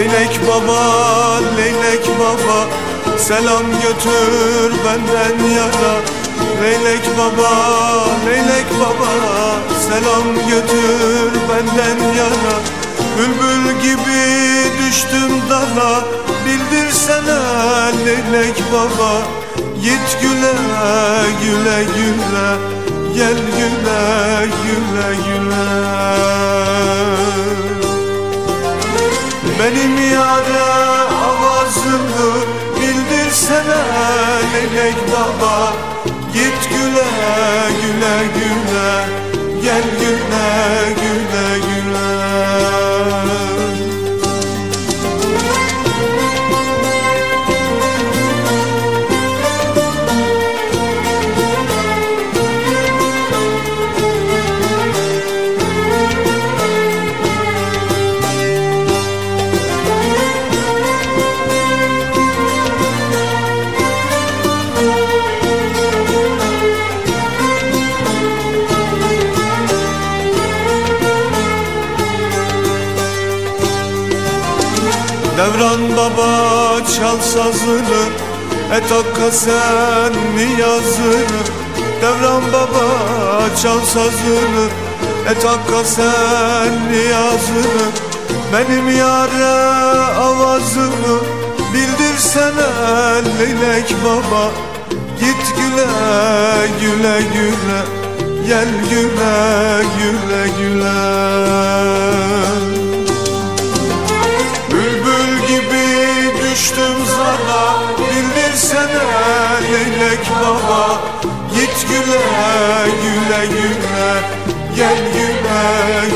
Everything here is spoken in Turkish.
Leylek baba, leylek baba Selam götür benden yana. Leylek baba, leylek baba Selam götür benden yana. Bülbül gibi düştüm dala Bildirsene leylek baba. Git güle güle güle Gel güle güle güle Benim yâre avazımı bildirsene leylek baba Git güle güle güle Gel güle Devran baba çal sazını Et hakka sen mi yazını Devran baba çal sazını Et hakka sen mi yazını Benim yare avazımı Bildirsene leylek baba. Git güle güle güle Gel güle güle güle zara Bildirsene leylek baba. Git güle güle güle Gel güle